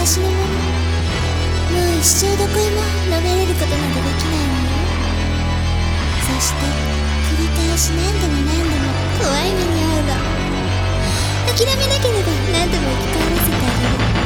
私のもの。もう一生どこへも逃れることなどできないのよ。そして繰り返し何度も何度も怖い目に遭うが諦めなければ何度も生き返らせてあげる。